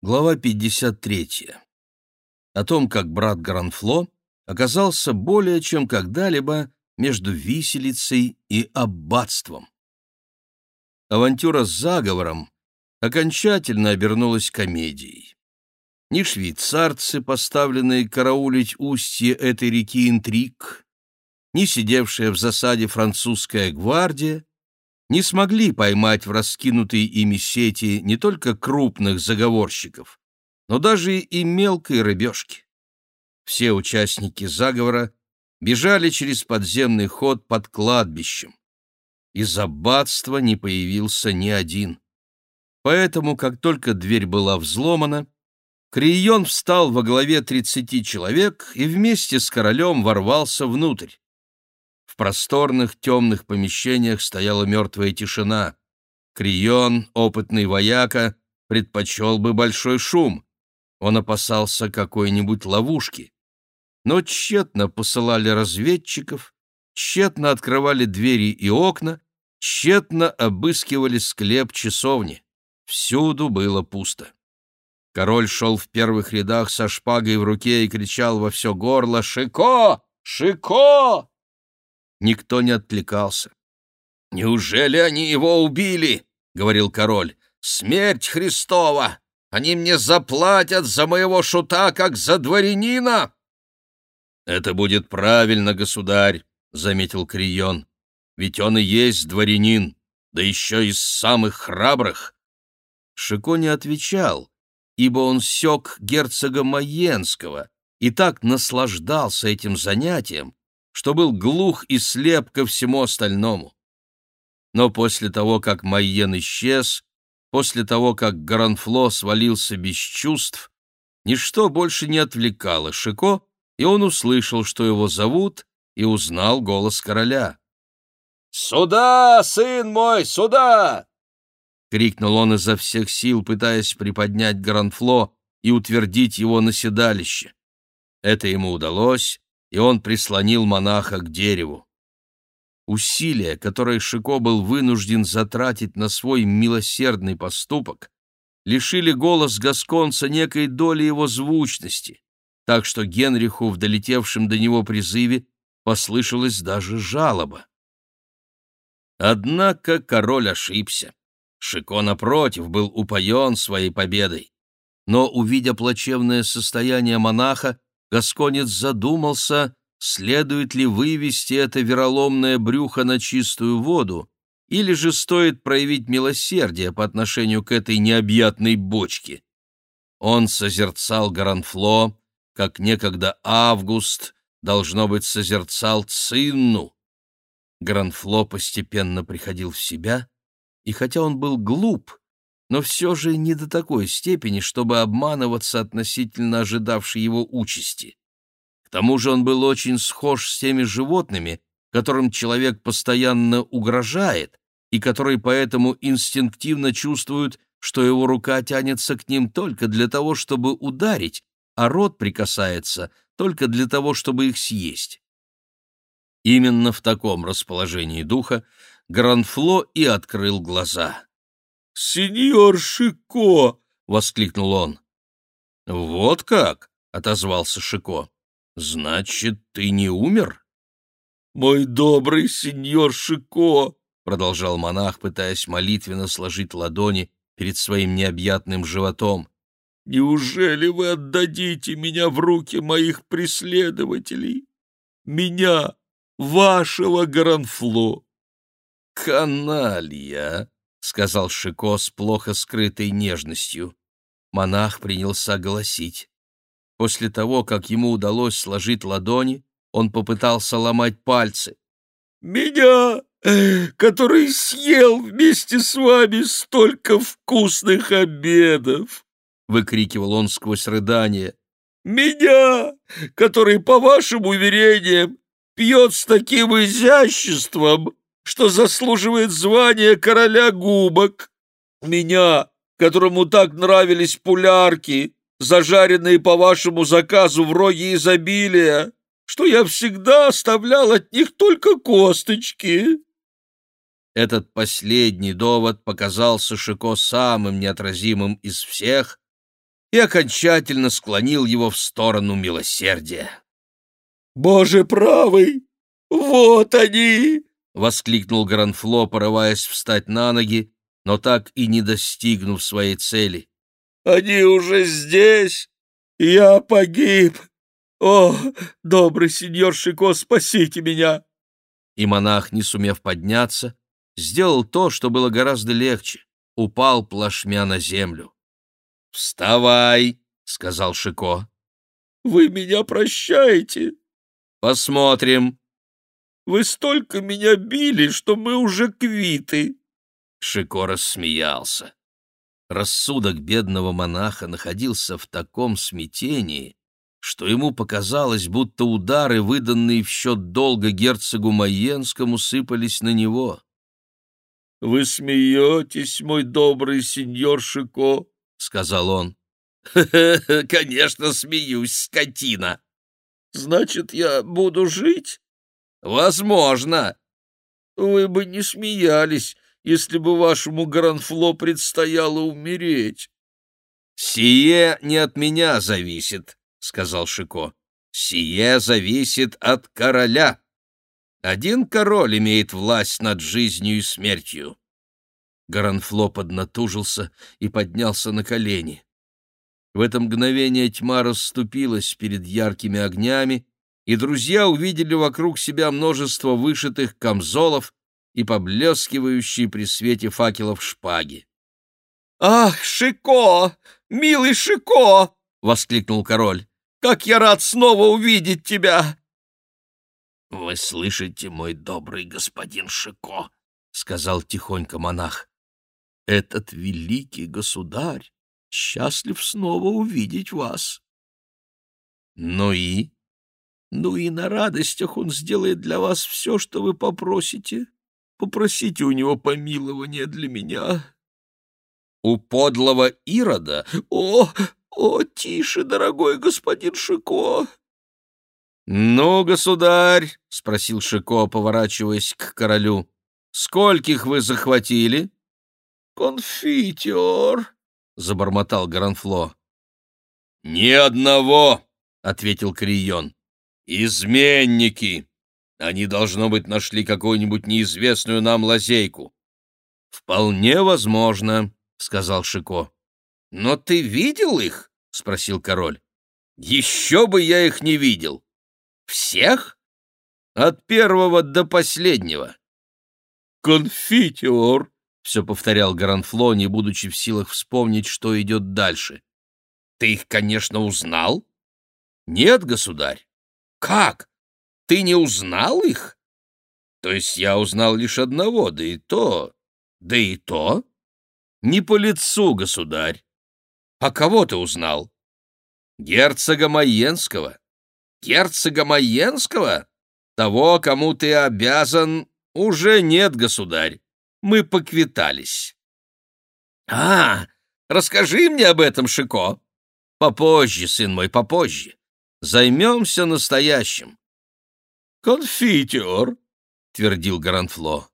Глава 53. О том, как брат Гранфло оказался более чем когда-либо между виселицей и аббатством. Авантюра с заговором окончательно обернулась комедией. Ни швейцарцы, поставленные караулить устье этой реки интриг, ни сидевшая в засаде французская гвардия не смогли поймать в раскинутой ими сети не только крупных заговорщиков, но даже и мелкой рыбешки. Все участники заговора бежали через подземный ход под кладбищем. Из аббатства не появился ни один. Поэтому, как только дверь была взломана, Крион встал во главе тридцати человек и вместе с королем ворвался внутрь просторных темных помещениях стояла мертвая тишина. Крион, опытный вояка, предпочел бы большой шум. Он опасался какой-нибудь ловушки. Но тщетно посылали разведчиков, тщетно открывали двери и окна, тщетно обыскивали склеп часовни. Всюду было пусто. Король шел в первых рядах со шпагой в руке и кричал во все горло «Шико! Шико!» Никто не откликался. «Неужели они его убили?» — говорил король. «Смерть Христова! Они мне заплатят за моего шута, как за дворянина!» «Это будет правильно, государь», — заметил Крион. «Ведь он и есть дворянин, да еще из самых храбрых». Шико не отвечал, ибо он сёк герцога Маенского и так наслаждался этим занятием, что был глух и слеп ко всему остальному. Но после того, как Майен исчез, после того, как Гаранфло свалился без чувств, ничто больше не отвлекало Шико, и он услышал, что его зовут, и узнал голос короля. «Сюда, сын мой, сюда!» — крикнул он изо всех сил, пытаясь приподнять Гранфло и утвердить его на седалище. Это ему удалось, и он прислонил монаха к дереву. Усилия, которые Шико был вынужден затратить на свой милосердный поступок, лишили голос Гасконца некой доли его звучности, так что Генриху в долетевшем до него призыве послышалась даже жалоба. Однако король ошибся. Шико, напротив, был упоен своей победой. Но, увидя плачевное состояние монаха, Гасконец задумался, следует ли вывести это вероломное брюхо на чистую воду, или же стоит проявить милосердие по отношению к этой необъятной бочке. Он созерцал Гаранфло, как некогда Август, должно быть, созерцал Цинну. Гранфло постепенно приходил в себя, и хотя он был глуп, но все же не до такой степени, чтобы обманываться относительно ожидавшей его участи. К тому же он был очень схож с теми животными, которым человек постоянно угрожает, и которые поэтому инстинктивно чувствуют, что его рука тянется к ним только для того, чтобы ударить, а рот прикасается только для того, чтобы их съесть. Именно в таком расположении духа Гранфло и открыл глаза. «Сеньор Шико!» — воскликнул он. «Вот как!» — отозвался Шико. «Значит, ты не умер?» «Мой добрый сеньор Шико!» — продолжал монах, пытаясь молитвенно сложить ладони перед своим необъятным животом. «Неужели вы отдадите меня в руки моих преследователей? Меня, вашего Гранфло?» «Каналья!» — сказал Шико с плохо скрытой нежностью. Монах принялся голосить. После того, как ему удалось сложить ладони, он попытался ломать пальцы. «Меня, который съел вместе с вами столько вкусных обедов!» — выкрикивал он сквозь рыдание. «Меня, который, по вашим уверениям, пьет с таким изяществом, что заслуживает звания короля губок. Меня, которому так нравились пулярки, зажаренные по вашему заказу в роге изобилия, что я всегда оставлял от них только косточки». Этот последний довод показался Шико самым неотразимым из всех, и окончательно склонил его в сторону милосердия. «Боже правый! Вот они!» — воскликнул Гранфло, порываясь встать на ноги, но так и не достигнув своей цели. «Они уже здесь! Я погиб! О, добрый сеньор Шико, спасите меня!» И монах, не сумев подняться, сделал то, что было гораздо легче — упал плашмя на землю. «Вставай!» — сказал Шико. «Вы меня прощаете?» «Посмотрим». «Вы столько меня били, что мы уже квиты». Шико рассмеялся. Рассудок бедного монаха находился в таком смятении, что ему показалось, будто удары, выданные в счет долга герцогу Майенскому, сыпались на него. — Вы смеетесь, мой добрый сеньор Шико? — сказал он. — Конечно, смеюсь, скотина. — Значит, я буду жить? — Возможно. — Вы бы не смеялись, если бы вашему Гранфло предстояло умереть. — Сие не от меня зависит, — сказал Шико. «Сие зависит от короля. Один король имеет власть над жизнью и смертью». Гаранфло поднатужился и поднялся на колени. В это мгновение тьма расступилась перед яркими огнями, и друзья увидели вокруг себя множество вышитых камзолов и поблескивающие при свете факелов шпаги. «Ах, Шико! Милый Шико!» — воскликнул король. «Как я рад снова увидеть тебя!» «Вы слышите, мой добрый господин Шико?» — сказал тихонько монах. «Этот великий государь счастлив снова увидеть вас». «Ну и?» «Ну и на радостях он сделает для вас все, что вы попросите. Попросите у него помилования для меня». «У подлого Ирода? О, «О, тише, дорогой господин Шико!» «Ну, государь», — спросил Шико, поворачиваясь к королю, — «скольких вы захватили?» «Конфитер», — забормотал Гранфло. «Ни одного», — ответил Крион. «Изменники! Они, должно быть, нашли какую-нибудь неизвестную нам лазейку». «Вполне возможно», — сказал Шико. «Но ты видел их?» — спросил король. «Еще бы я их не видел! Всех? От первого до последнего!» «Конфитер!» — все повторял Гранфло, не будучи в силах вспомнить, что идет дальше. «Ты их, конечно, узнал?» «Нет, государь». «Как? Ты не узнал их?» «То есть я узнал лишь одного, да и то...» «Да и то?» «Не по лицу, государь. А кого ты узнал? Герцога Майенского. Герцога Майенского? Того, кому ты обязан, уже нет, государь. Мы поквитались. А, расскажи мне об этом, Шико. Попозже, сын мой, попозже. Займемся настоящим. Конфитер, твердил Гаранфло.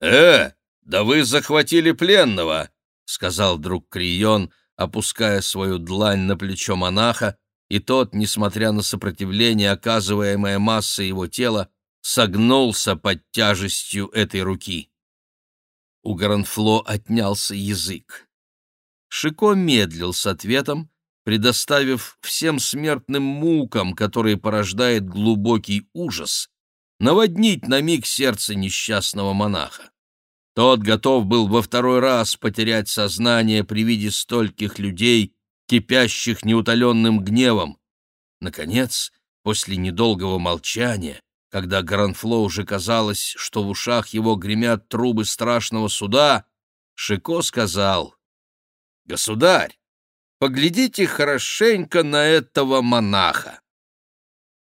Э, да вы захватили пленного, сказал друг Крион, опуская свою длань на плечо монаха, и тот, несмотря на сопротивление, оказываемое массой его тела, согнулся под тяжестью этой руки. У Гаранфло отнялся язык. Шико медлил с ответом, предоставив всем смертным мукам, которые порождает глубокий ужас, наводнить на миг сердце несчастного монаха. Тот готов был во второй раз потерять сознание при виде стольких людей, кипящих неутоленным гневом. Наконец, после недолгого молчания, когда Гранфло уже казалось, что в ушах его гремят трубы страшного суда, Шико сказал, «Государь, поглядите хорошенько на этого монаха».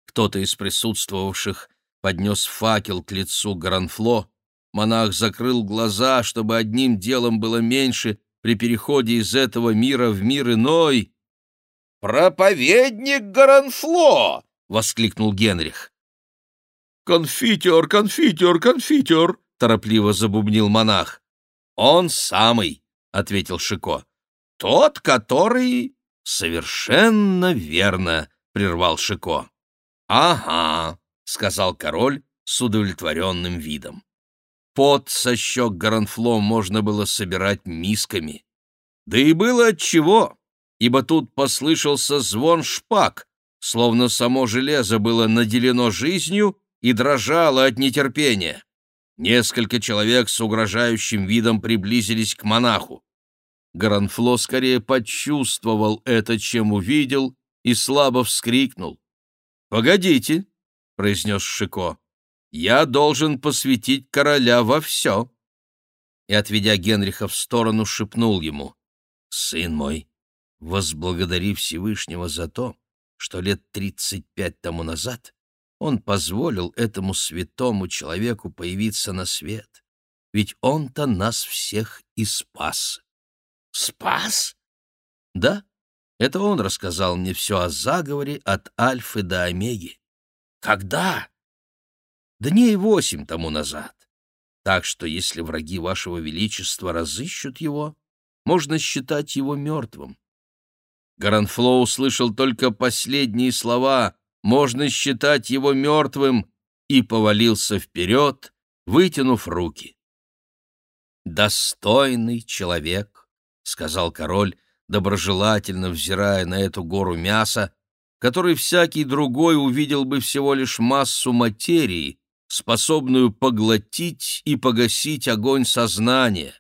Кто-то из присутствовавших поднес факел к лицу Гранфло, Монах закрыл глаза, чтобы одним делом было меньше при переходе из этого мира в мир иной. «Проповедник Гаранфло!» — воскликнул Генрих. «Конфитер, конфитер, конфитер!» — торопливо забубнил монах. «Он самый!» — ответил Шико. «Тот, который...» Совершенно верно, прервал Шико. Ага, сказал король с удовлетворенным видом. Пот со щек Гаранфло можно было собирать мисками. Да и было отчего, ибо тут послышался звон шпаг, словно само железо было наделено жизнью и дрожало от нетерпения. Несколько человек с угрожающим видом приблизились к монаху. Гаранфло скорее почувствовал это, чем увидел, и слабо вскрикнул. «Погодите», — произнес Шико, — «я должен посвятить короля во все». И, отведя Генриха в сторону, шепнул ему, «Сын мой, возблагодари Всевышнего за то, что лет тридцать пять тому назад он позволил этому святому человеку появиться на свет, ведь он-то нас всех и спас. Спас? Да, это он рассказал мне все о заговоре от Альфы до Омеги. Когда? Дней восемь тому назад. Так что, если враги вашего величества разыщут его, можно считать его мертвым. Гаранфло услышал только последние слова «можно считать его мертвым» и повалился вперед, вытянув руки. «Достойный человек», — сказал король, доброжелательно взирая на эту гору мяса, который всякий другой увидел бы всего лишь массу материи, способную поглотить и погасить огонь сознания.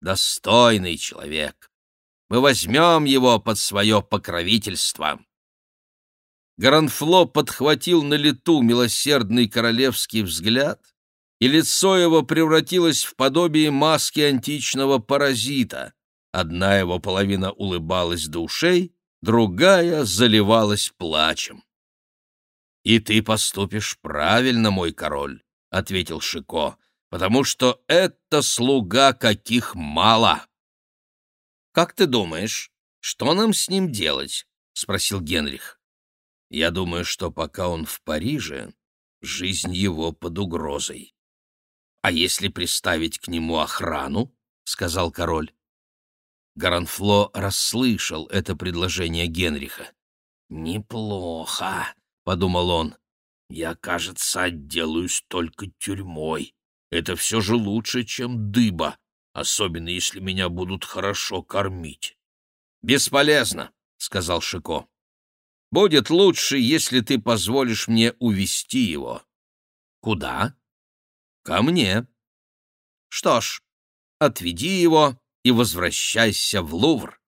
Достойный человек. Мы возьмем его под свое покровительство. Гаранфло подхватил на лету милосердный королевский взгляд, и лицо его превратилось в подобие маски античного паразита. Одна его половина улыбалась до ушей, другая заливалась плачем. «И ты поступишь правильно, мой король», — ответил Шико, «потому что это слуга, каких мало». «Как ты думаешь, что нам с ним делать?» — спросил Генрих. «Я думаю, что пока он в Париже, жизнь его под угрозой». «А если приставить к нему охрану?» — сказал король. Гаранфло расслышал это предложение Генриха. «Неплохо», — подумал он. «Я, кажется, отделаюсь только тюрьмой. Это все же лучше, чем дыба особенно если меня будут хорошо кормить. «Бесполезно», — сказал Шико. «Будет лучше, если ты позволишь мне увести его». «Куда?» «Ко мне». «Что ж, отведи его и возвращайся в Лувр.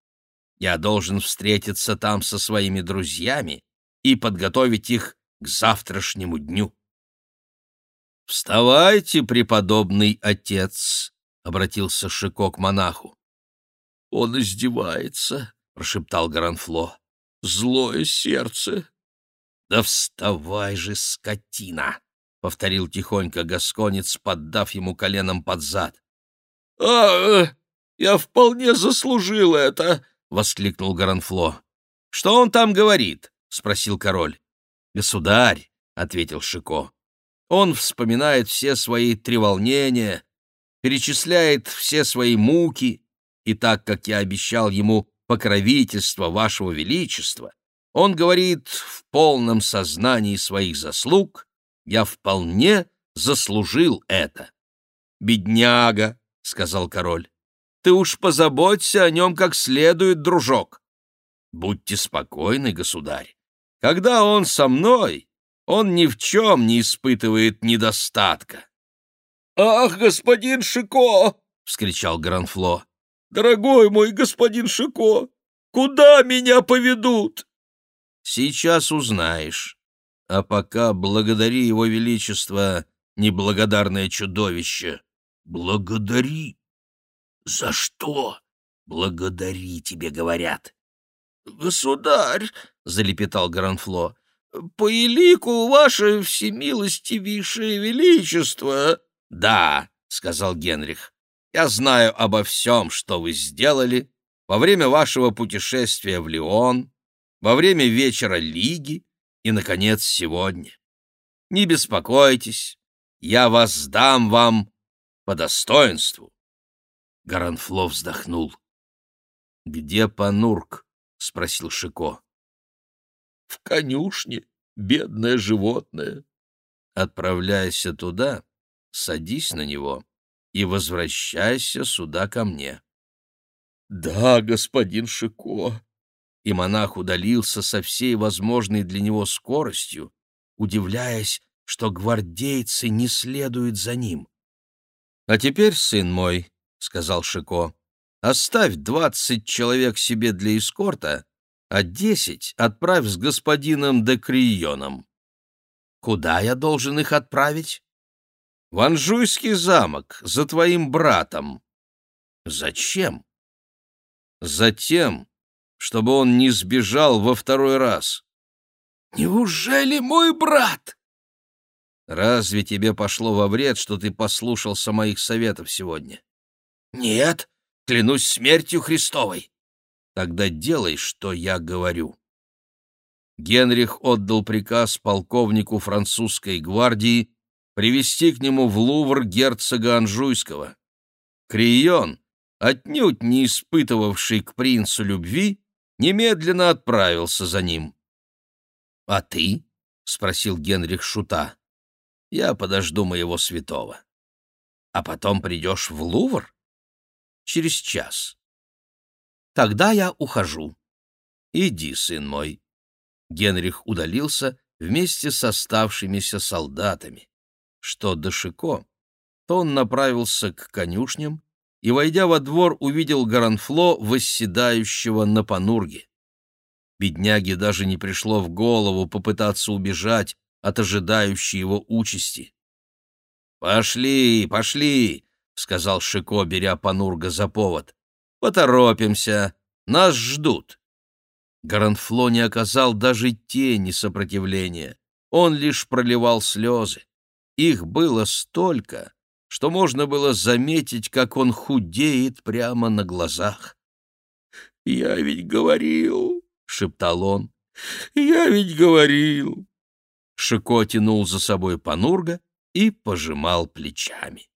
Я должен встретиться там со своими друзьями и подготовить их к завтрашнему дню». «Вставайте, преподобный отец», — обратился Шико к монаху. — Он издевается, — прошептал Гаранфло. — Злое сердце. — Да вставай же, скотина! — повторил тихонько Гасконец, поддав ему коленом под зад. — А, я вполне заслужил это! — воскликнул Гаранфло. — Что он там говорит? — спросил король. — Государь, — ответил Шико. Он вспоминает все свои треволнения, перечисляет все свои муки, и так как я обещал ему покровительство вашего величества, он говорит в полном сознании своих заслуг, я вполне заслужил это. «Бедняга», — сказал король, — «ты уж позаботься о нем как следует, дружок». «Будьте спокойны, государь. Когда он со мной, он ни в чем не испытывает недостатка». «Ах, господин Шико!» — вскричал Гранфло. «Дорогой мой господин Шико, куда меня поведут?» «Сейчас узнаешь. А пока благодари его величество, неблагодарное чудовище». «Благодари? За что?» «Благодари, тебе говорят». «Государь!» — залепетал Гранфло. «По елику, ваше всемилостивейшее величество!» «Да», — сказал Генрих, — «я знаю обо всем, что вы сделали во время вашего путешествия в Лион, во время вечера Лиги и, наконец, сегодня. Не беспокойтесь, я воздам вам по достоинству». Гаранфло вздохнул. «Где Панурк?» — спросил Шико. «В конюшне, бедное животное». «Отправляйся туда, садись на него и возвращайся сюда ко мне». «Да, господин Шико». И монах удалился со всей возможной для него скоростью, удивляясь, что гвардейцы не следуют за ним. «А теперь, сын мой», — сказал Шико, — «оставь двадцать человек себе для эскорта, а десять отправь с господином Декрионом». «Куда я должен их отправить?» «В Анжуйский замок, за твоим братом». «Зачем?» «Затем, чтобы он не сбежал во второй раз». «Неужели мой брат?» Разве тебе пошло во вред, что ты послушался моих советов сегодня? Нет, клянусь смертью Христовой. Тогда делай, что я говорю. Генрих отдал приказ полковнику французской гвардии привести к нему в Лувр герцога Анжуйского. Крион, отнюдь не испытывавший к принцу любви, немедленно отправился за ним. — А ты? — спросил Генрих Шута. Я подожду моего святого. А потом придешь в Лувр? Через час. Тогда я ухожу. Иди, сын мой. Генрих удалился вместе с оставшимися солдатами. Что до Шико, то он направился к конюшням и, войдя во двор, увидел Гаранфло, восседающего на панурге. Бедняге даже не пришло в голову попытаться убежать, от ожидающей его участи. «Пошли, пошли!» — сказал Шико, беря Панурга за повод. «Поторопимся! Нас ждут!» Гаранфло не оказал даже тени сопротивления. Он лишь проливал слезы. Их было столько, что можно было заметить, как он худеет прямо на глазах. «Я ведь говорил!» — шептал он. «Я ведь говорил!» Шико тянул за собой Панурга и пожимал плечами.